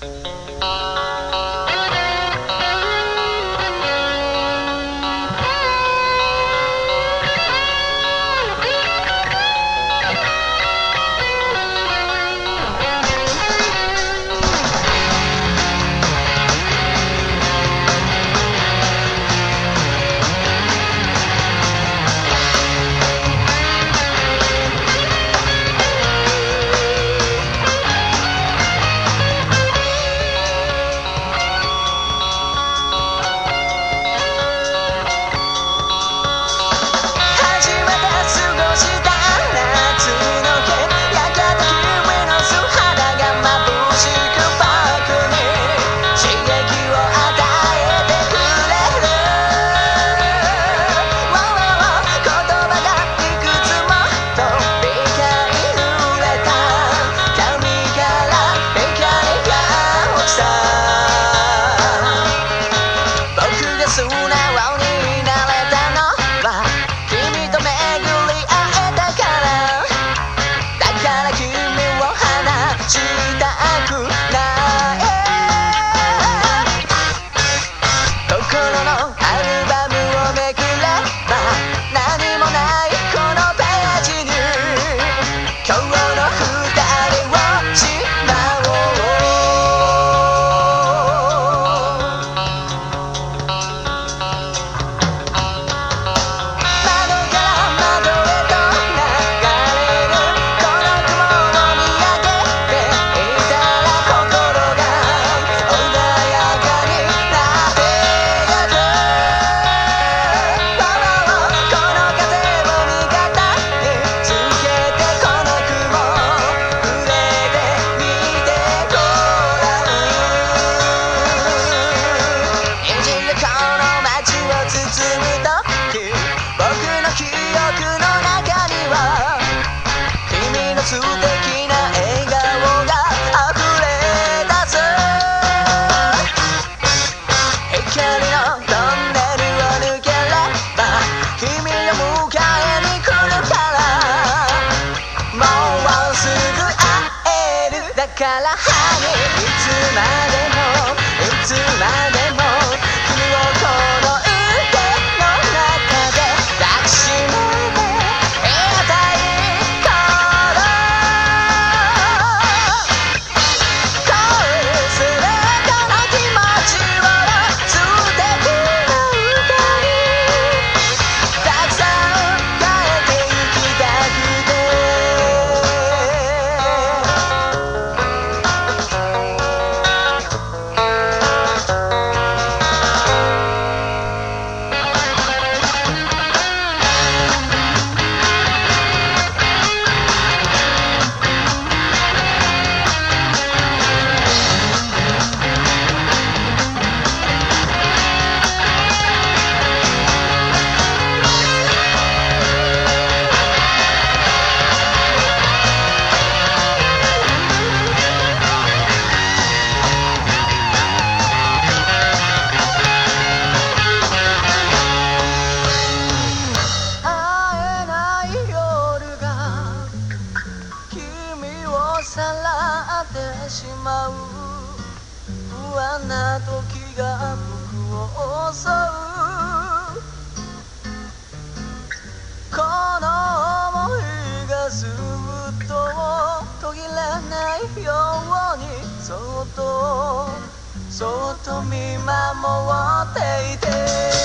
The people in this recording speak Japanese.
Uh... から春いつまでもいつまでも君をこのそっと見守っていて